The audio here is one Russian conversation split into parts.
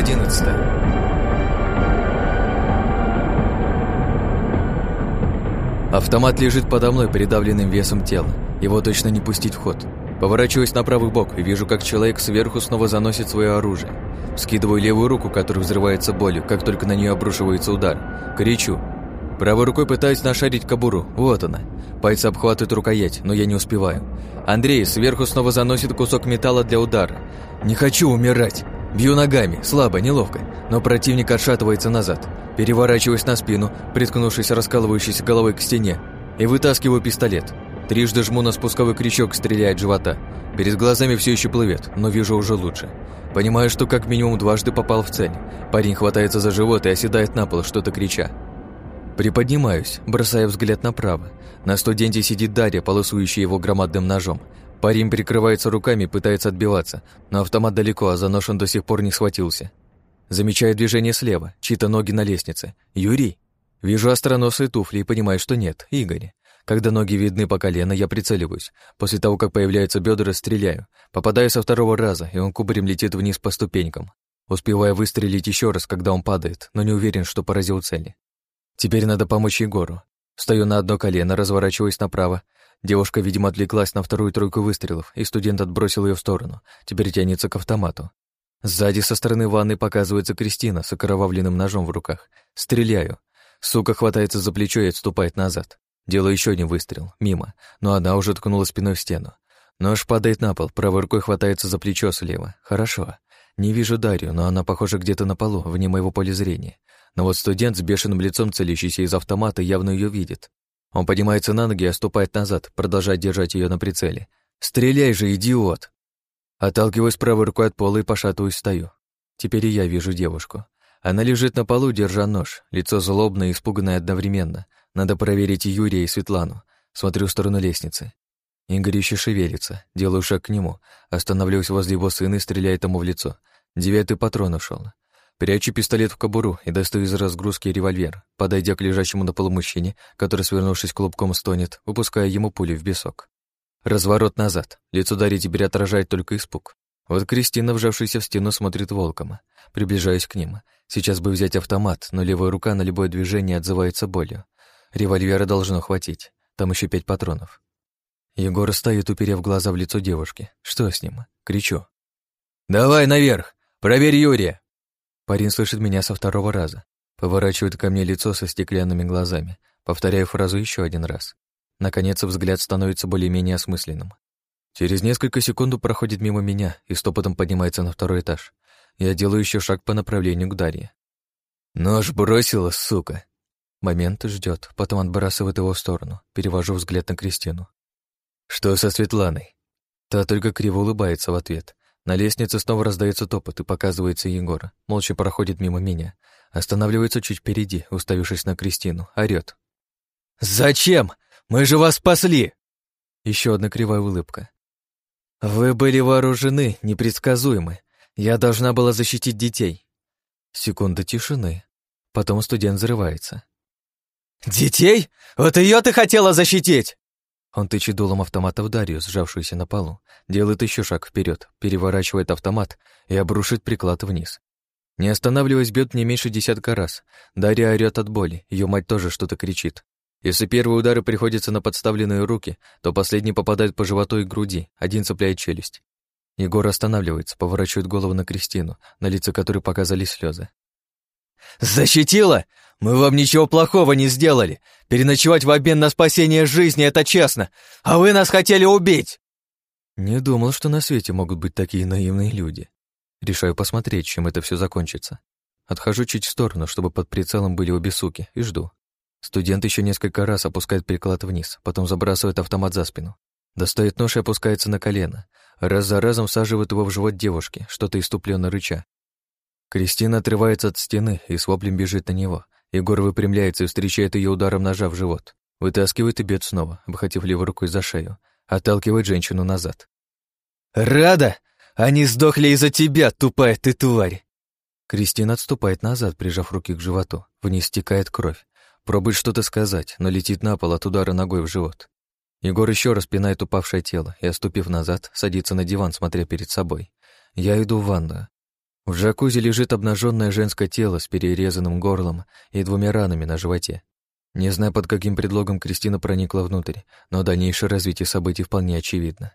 11 Автомат лежит подо мной придавленным весом тела. Его точно не пустить в ход. Поворачиваюсь на правый бок и вижу, как человек сверху снова заносит свое оружие. Скидываю левую руку, которая взрывается болью, как только на нее обрушивается удар. Кричу. Правой рукой пытаюсь нашарить кобуру. Вот она. Пальцы обхватывают рукоять, но я не успеваю. Андрей сверху снова заносит кусок металла для удара. Не хочу умирать. Бью ногами, слабо, неловко, но противник отшатывается назад. Переворачиваюсь на спину, приткнувшись раскалывающейся головой к стене, и вытаскиваю пистолет. Трижды жму на спусковой крючок, стреляет живота. Перед глазами все еще плывет, но вижу уже лучше. Понимаю, что как минимум дважды попал в цель. Парень хватается за живот и оседает на пол, что-то крича. Приподнимаюсь, бросая взгляд направо. На студенте сидит Дарья, полосующая его громадным ножом. Парень прикрывается руками пытается отбиваться, но автомат далеко, а за до сих пор не схватился. Замечаю движение слева, чьи-то ноги на лестнице. Юрий. Вижу остроносые туфли и понимаю, что нет, Игорь. Когда ноги видны по колено, я прицеливаюсь. После того, как появляются бедра, стреляю. Попадаю со второго раза, и он кубарем летит вниз по ступенькам. Успеваю выстрелить еще раз, когда он падает, но не уверен, что поразил цели. Теперь надо помочь Егору. Встаю на одно колено, разворачиваюсь направо. Девушка, видимо, отвлеклась на вторую тройку выстрелов, и студент отбросил ее в сторону. Теперь тянется к автомату. Сзади со стороны ванны показывается Кристина с окровавленным ножом в руках. Стреляю. Сука хватается за плечо и отступает назад. Делаю еще один выстрел, мимо, но она уже ткнула спиной в стену. Нож падает на пол, правой рукой хватается за плечо слева. Хорошо. Не вижу Дарью, но она, похоже, где-то на полу, вне моего поля зрения. Но вот студент с бешеным лицом, целящийся из автомата, явно ее видит. Он поднимается на ноги и оступает назад, продолжая держать ее на прицеле. «Стреляй же, идиот!» Отталкиваюсь правой рукой от пола и пошатываюсь стою. Теперь и я вижу девушку. Она лежит на полу, держа нож, лицо злобное и испуганное одновременно. Надо проверить и Юрия, и Светлану. Смотрю в сторону лестницы. Игорь еще шевелится. Делаю шаг к нему. Останавливаюсь возле его сына и стреляю ему в лицо. Девятый патрон ушел. Прячу пистолет в кобуру и достаю из разгрузки револьвер, подойдя к лежащему на полу мужчине, который, свернувшись клубком, стонет, выпуская ему пулю в висок. Разворот назад. Лицо Дарьи теперь отражает только испуг. Вот Кристина, вжавшаяся в стену, смотрит волком. Приближаюсь к ним. Сейчас бы взять автомат, но левая рука на любое движение отзывается болью. Револьвера должно хватить. Там еще пять патронов. Егор стоит, уперев глаза в лицо девушки. Что с ним? Кричу. «Давай наверх! Проверь Юрия!» Парень слышит меня со второго раза. Поворачивает ко мне лицо со стеклянными глазами. Повторяю фразу еще один раз. Наконец, взгляд становится более-менее осмысленным. Через несколько секунд проходит мимо меня и стопотом поднимается на второй этаж. Я делаю еще шаг по направлению к Дарье. «Нож бросила, сука!» Момент ждет, потом отбрасывает его в сторону. Перевожу взгляд на Кристину. «Что со Светланой?» Та только криво улыбается в ответ. На лестнице снова раздается топот и показывается Егор. Молча проходит мимо меня. Останавливается чуть впереди, уставившись на Кристину. Орёт. «Зачем? Мы же вас спасли!» Еще одна кривая улыбка. «Вы были вооружены, непредсказуемы. Я должна была защитить детей». Секунда тишины. Потом студент взрывается. «Детей? Вот ее ты хотела защитить!» Он тычет дулом автомата в Дарью, сжавшуюся на полу, делает еще шаг вперед, переворачивает автомат и обрушит приклад вниз. Не останавливаясь, бьет не меньше десятка раз. Дарья орёт от боли, ее мать тоже что-то кричит. Если первые удары приходятся на подставленные руки, то последний попадает по животу и груди, один цепляет челюсть. Егор останавливается, поворачивает голову на Кристину, на лице которой показались слезы. «Защитила? Мы вам ничего плохого не сделали. Переночевать в обмен на спасение жизни — это честно. А вы нас хотели убить!» Не думал, что на свете могут быть такие наивные люди. Решаю посмотреть, чем это все закончится. Отхожу чуть в сторону, чтобы под прицелом были обе суки, и жду. Студент еще несколько раз опускает приклад вниз, потом забрасывает автомат за спину. Достает нож и опускается на колено. Раз за разом всаживает его в живот девушки, что-то иступленно рыча. Кристина отрывается от стены и с воплем бежит на него. Егор выпрямляется и встречает ее ударом ножа в живот. Вытаскивает и бьет снова, обхватив левой рукой за шею. Отталкивает женщину назад. «Рада? Они сдохли из-за тебя, тупая ты тварь!» Кристина отступает назад, прижав руки к животу. Вниз стекает кровь. Пробует что-то сказать, но летит на пол от удара ногой в живот. Егор еще раз пинает упавшее тело и, оступив назад, садится на диван, смотря перед собой. Я иду в ванную. В джакузи лежит обнаженное женское тело с перерезанным горлом и двумя ранами на животе. Не знаю, под каким предлогом Кристина проникла внутрь, но дальнейшее развитие событий вполне очевидно.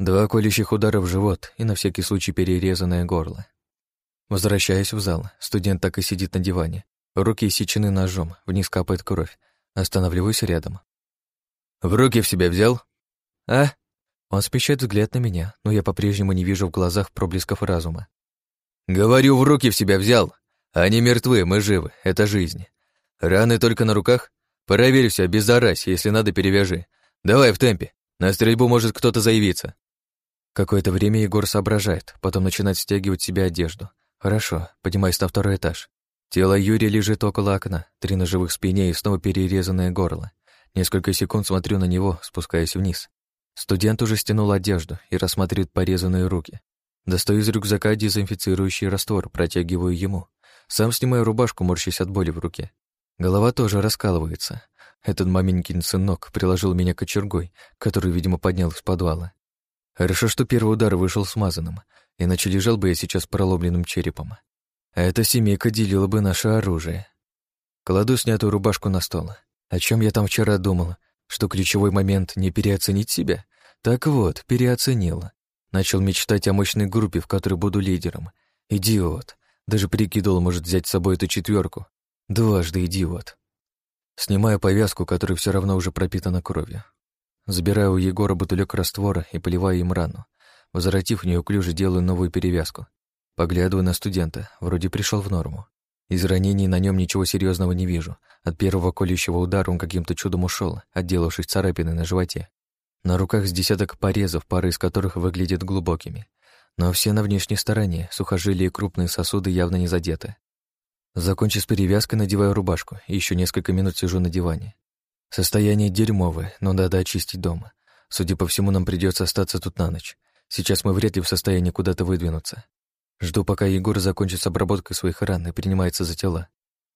Два колющих удара в живот и на всякий случай перерезанное горло. Возвращаясь в зал, студент так и сидит на диване. Руки иссечены ножом, вниз капает кровь. Останавливаюсь рядом. «В руки в себя взял?» «А?» Он смещает взгляд на меня, но я по-прежнему не вижу в глазах проблесков разума. «Говорю, в руки в себя взял. Они мертвы, мы живы, это жизнь. Раны только на руках? Проверь все, без зарась, если надо, перевяжи. Давай в темпе, на стрельбу может кто-то заявиться». Какое-то время Егор соображает, потом начинает стягивать себе одежду. Хорошо, поднимаюсь на второй этаж. Тело Юрия лежит около окна, три ножевых спине и снова перерезанное горло. Несколько секунд смотрю на него, спускаясь вниз. Студент уже стянул одежду и рассматривает порезанные руки. Достаю из рюкзака дезинфицирующий раствор, протягиваю ему. Сам снимаю рубашку, морщась от боли в руке. Голова тоже раскалывается. Этот маменькин сынок приложил меня кочергой, который, видимо, поднял из подвала. Хорошо, что первый удар вышел смазанным, иначе лежал бы я сейчас проломленным черепом. А эта семейка делила бы наше оружие. Кладу снятую рубашку на стол. О чем я там вчера думал? Что ключевой момент — не переоценить себя? Так вот, переоценила. Начал мечтать о мощной группе, в которой буду лидером. Идиот. Даже прикидывал, может взять с собой эту четверку. Дважды идиот. Снимаю повязку, которая все равно уже пропитана кровью. Забираю у Егора бутылек раствора и поливаю им рану. Возвратив неуклюже, делаю новую перевязку. Поглядываю на студента, вроде пришел в норму. Из ранений на нем ничего серьезного не вижу. От первого колющего удара он каким-то чудом ушел, отделавшись царапиной на животе. На руках с десяток порезов, пары из которых выглядят глубокими. Но все на внешней стороне, сухожилия и крупные сосуды явно не задеты. Закончив с перевязкой, надеваю рубашку и еще несколько минут сижу на диване. Состояние дерьмовое, но надо очистить дом. Судя по всему, нам придется остаться тут на ночь. Сейчас мы вряд ли в состоянии куда-то выдвинуться. Жду, пока Егор закончит с обработкой своих ран и принимается за тела.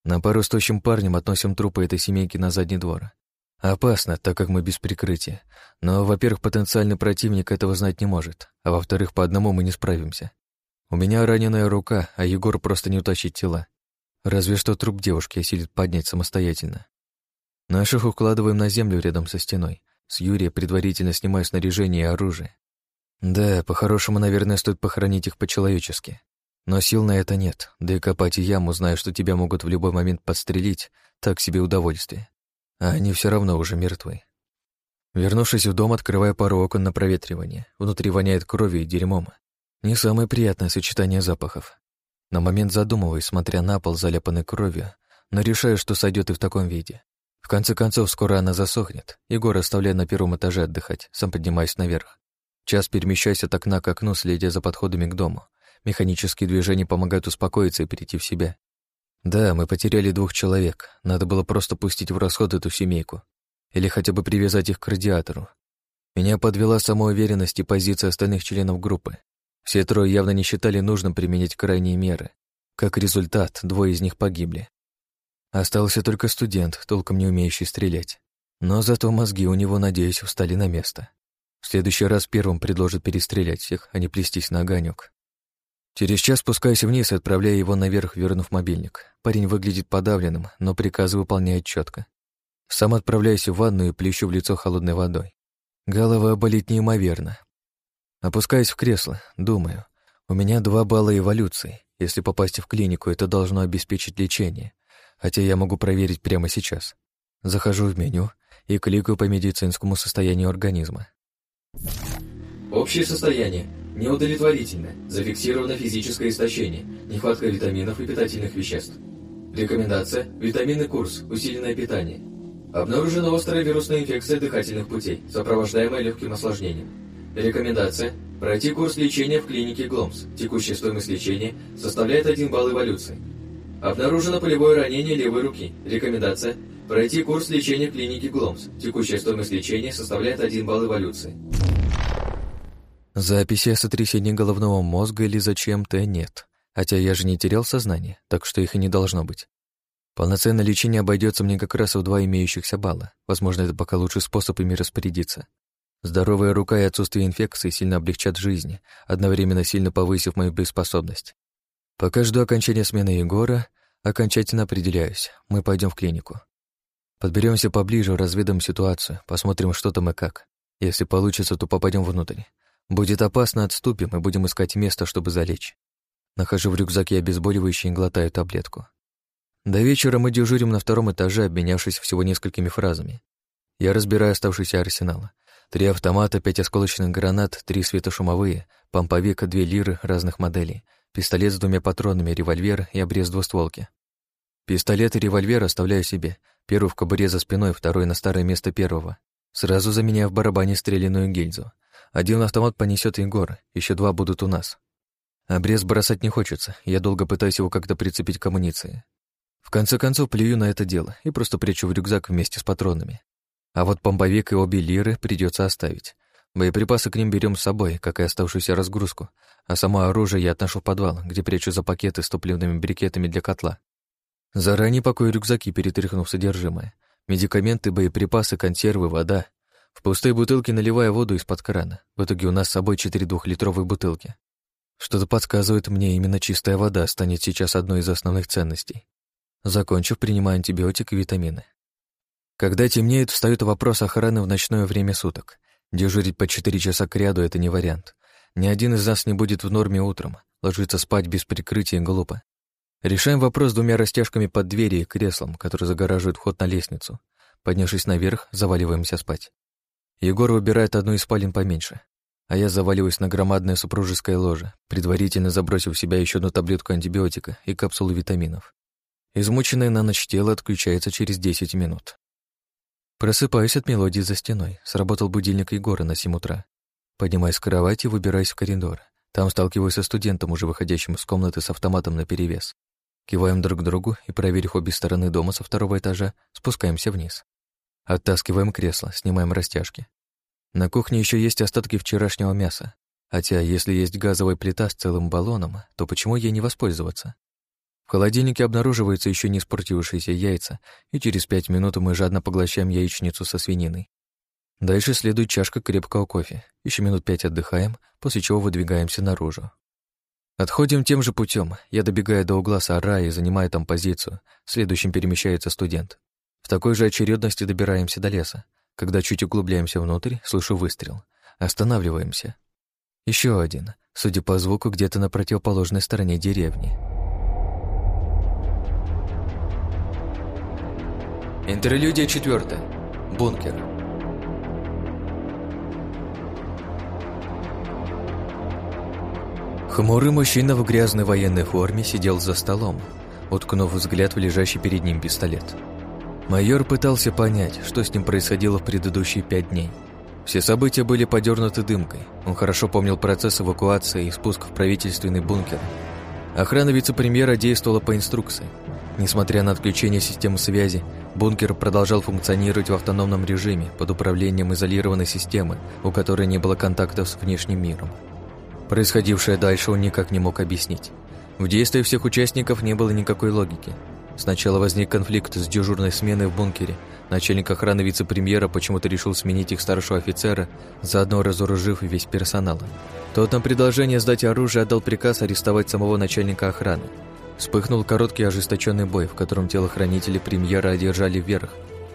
На пару с тощим парнем относим трупы этой семейки на задний двор. Опасно, так как мы без прикрытия. Но, во-первых, потенциальный противник этого знать не может, а во-вторых, по одному мы не справимся. У меня раненая рука, а Егор просто не утащит тела. Разве что труп девушки осилит поднять самостоятельно. Наших укладываем на землю рядом со стеной. С Юрия предварительно снимаю снаряжение и оружие. Да, по-хорошему, наверное, стоит похоронить их по-человечески. Но сил на это нет, да и копать яму, зная, что тебя могут в любой момент подстрелить, так себе удовольствие а они все равно уже мертвы. Вернувшись в дом, открываю пару окон на проветривание. Внутри воняет кровью и дерьмом. Не самое приятное сочетание запахов. На момент задумываюсь, смотря на пол, заляпанный кровью, но решаю, что сойдет и в таком виде. В конце концов, скоро она засохнет. Егор оставляю на первом этаже отдыхать, сам поднимаюсь наверх. Час перемещаюсь от окна к окну, следя за подходами к дому. Механические движения помогают успокоиться и перейти в себя. Да, мы потеряли двух человек. Надо было просто пустить в расход эту семейку. Или хотя бы привязать их к радиатору. Меня подвела самоуверенность и позиция остальных членов группы. Все трое явно не считали нужным применить крайние меры. Как результат, двое из них погибли. Остался только студент, толком не умеющий стрелять. Но зато мозги у него, надеюсь, встали на место. В следующий раз первым предложат перестрелять всех, а не плестись на огонек. Через час спускаюсь вниз и отправляю его наверх, вернув мобильник. Парень выглядит подавленным, но приказы выполняет четко. Сам отправляюсь в ванную и плещу в лицо холодной водой. Голова болит неимоверно. Опускаюсь в кресло, думаю. У меня два балла эволюции. Если попасть в клинику, это должно обеспечить лечение. Хотя я могу проверить прямо сейчас. Захожу в меню и кликаю по медицинскому состоянию организма. Общее состояние Неудовлетворительно. Зафиксировано физическое истощение, нехватка витаминов и питательных веществ. Рекомендация – витаминный курс, усиленное питание. Обнаружена острая вирусная инфекция дыхательных путей, сопровождаемая легким осложнением. Рекомендация – пройти курс лечения в клинике Гломс. Текущая стоимость лечения составляет 1 балл эволюции. Обнаружено полевое ранение левой руки. Рекомендация – пройти курс лечения в клинике Гломс. Текущая стоимость лечения составляет 1 балл эволюции. Записи о сотрясении головного мозга или зачем-то нет. Хотя я же не терял сознание, так что их и не должно быть. Полноценное лечение обойдется мне как раз в два имеющихся балла. Возможно, это пока лучший способ ими распорядиться. Здоровая рука и отсутствие инфекции сильно облегчат жизнь, одновременно сильно повысив мою боеспособность. Пока жду окончания смены Егора, окончательно определяюсь. Мы пойдем в клинику. Подберемся поближе, разведаем ситуацию, посмотрим, что там и как. Если получится, то попадем внутрь. Будет опасно, отступим и будем искать место, чтобы залечь. Нахожу в рюкзаке обезболивающее и глотаю таблетку. До вечера мы дежурим на втором этаже, обменявшись всего несколькими фразами. Я разбираю оставшийся арсенал. Три автомата, пять осколочных гранат, три светошумовые, помповик, две лиры разных моделей, пистолет с двумя патронами, револьвер и обрез двустволки. Пистолет и револьвер оставляю себе. Первый в кобуре за спиной, второй на старое место первого. Сразу заменяю в барабане стреляную гильзу. Один автомат понесет Егор, еще два будут у нас. Обрез бросать не хочется, я долго пытаюсь его как-то прицепить к амуниции. В конце концов, плюю на это дело и просто прячу в рюкзак вместе с патронами. А вот помповик и обе лиры придется оставить. Боеприпасы к ним берем с собой, как и оставшуюся разгрузку, а само оружие я отношу в подвал, где прячу за пакеты с топливными брикетами для котла. Заранее пакую рюкзаки, перетряхнув содержимое. Медикаменты, боеприпасы, консервы, вода. В пустые бутылки наливаю воду из-под крана. В итоге у нас с собой четыре двухлитровые бутылки. Что-то подсказывает мне, именно чистая вода станет сейчас одной из основных ценностей. Закончив, принимаю антибиотик и витамины. Когда темнеет, встает вопрос охраны в ночное время суток. Дежурить по 4 часа к ряду — это не вариант. Ни один из нас не будет в норме утром. Ложиться спать без прикрытия глупо. Решаем вопрос двумя растяжками под двери и креслом, которые загораживают вход на лестницу. Поднявшись наверх, заваливаемся спать. Егор выбирает одну из спален поменьше, а я заваливаюсь на громадное супружеское ложе, предварительно забросив в себя еще одну таблетку антибиотика и капсулу витаминов. Измученное на ночь тело отключается через 10 минут. Просыпаюсь от мелодии за стеной. Сработал будильник Егора на 7 утра. Поднимаюсь с кровати и выбираюсь в коридор. Там сталкиваюсь со студентом, уже выходящим из комнаты с автоматом наперевес. Киваем друг другу и, проверив обе стороны дома со второго этажа, спускаемся вниз. Оттаскиваем кресло, снимаем растяжки. На кухне еще есть остатки вчерашнего мяса. Хотя, если есть газовая плита с целым баллоном, то почему ей не воспользоваться? В холодильнике обнаруживаются еще не испортившиеся яйца, и через пять минут мы жадно поглощаем яичницу со свининой. Дальше следует чашка крепкого кофе. Еще минут пять отдыхаем, после чего выдвигаемся наружу. Отходим тем же путем. Я добегаю до угла сарая и занимаю там позицию. Следующим перемещается студент. В такой же очередности добираемся до леса. Когда чуть углубляемся внутрь, слышу выстрел. Останавливаемся. Еще один, судя по звуку, где-то на противоположной стороне деревни. Интерлюдия четвертая. Бункер. Хмурый мужчина в грязной военной форме сидел за столом, уткнув взгляд в лежащий перед ним пистолет. Майор пытался понять, что с ним происходило в предыдущие пять дней. Все события были подернуты дымкой. Он хорошо помнил процесс эвакуации и спуск в правительственный бункер. Охрана вице-премьера действовала по инструкции. Несмотря на отключение системы связи, Бункер продолжал функционировать в автономном режиме под управлением изолированной системы, у которой не было контактов с внешним миром. Происходившее дальше он никак не мог объяснить. В действиях всех участников не было никакой логики. Сначала возник конфликт с дежурной сменой в бункере. Начальник охраны вице-премьера почему-то решил сменить их старшего офицера, заодно разоружив весь персонал. Тот на предложение сдать оружие отдал приказ арестовать самого начальника охраны. Вспыхнул короткий ожесточенный бой, в котором телохранители премьера одержали вверх.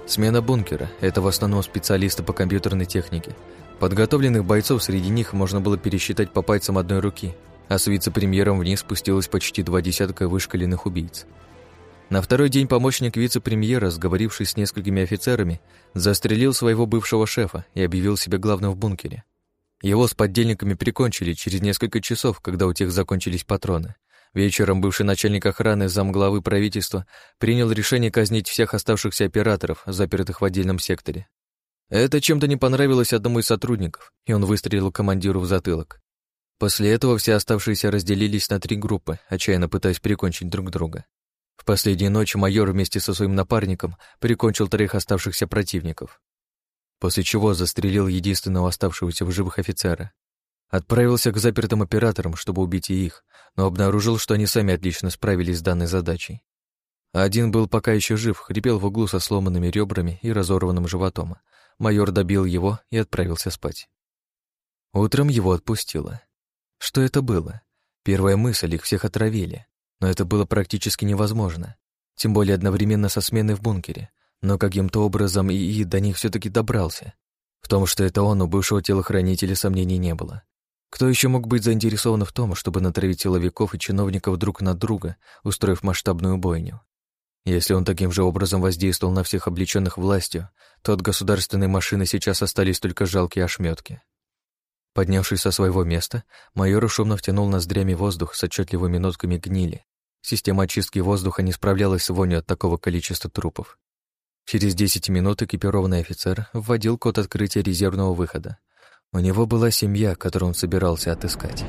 Смена бункера – это в основном специалисты по компьютерной технике. Подготовленных бойцов среди них можно было пересчитать по пальцам одной руки, а с вице-премьером вниз спустилось почти два десятка вышкаленных убийц. На второй день помощник вице-премьера, сговорившись с несколькими офицерами, застрелил своего бывшего шефа и объявил себя главным в бункере. Его с поддельниками прикончили через несколько часов, когда у тех закончились патроны – Вечером бывший начальник охраны замглавы правительства принял решение казнить всех оставшихся операторов, запертых в отдельном секторе. Это чем-то не понравилось одному из сотрудников, и он выстрелил командиру в затылок. После этого все оставшиеся разделились на три группы, отчаянно пытаясь прикончить друг друга. В последнюю ночь майор вместе со своим напарником прикончил троих оставшихся противников. После чего застрелил единственного оставшегося в живых офицера. Отправился к запертым операторам, чтобы убить и их, но обнаружил, что они сами отлично справились с данной задачей. Один был пока еще жив, хрипел в углу со сломанными ребрами и разорванным животом. Майор добил его и отправился спать. Утром его отпустило. Что это было? Первая мысль, их всех отравили. Но это было практически невозможно, тем более одновременно со сменой в бункере. Но каким-то образом ИИ до них все таки добрался. В том, что это он, у бывшего телохранителя сомнений не было. Кто еще мог быть заинтересован в том, чтобы натравить силовиков и чиновников друг на друга, устроив масштабную бойню? Если он таким же образом воздействовал на всех облеченных властью, то от государственной машины сейчас остались только жалкие ошметки. Поднявшись со своего места, майор шумно втянул ноздрями воздух с отчетливыми нотками гнили. Система очистки воздуха не справлялась с вонью от такого количества трупов. Через 10 минут экипированный офицер вводил код открытия резервного выхода. У него была семья, которую он собирался отыскать.